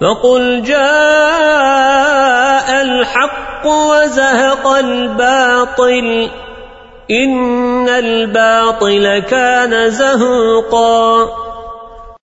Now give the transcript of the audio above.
فقل جاء الحق وزهق الباطل إن الباطل كان زهوقا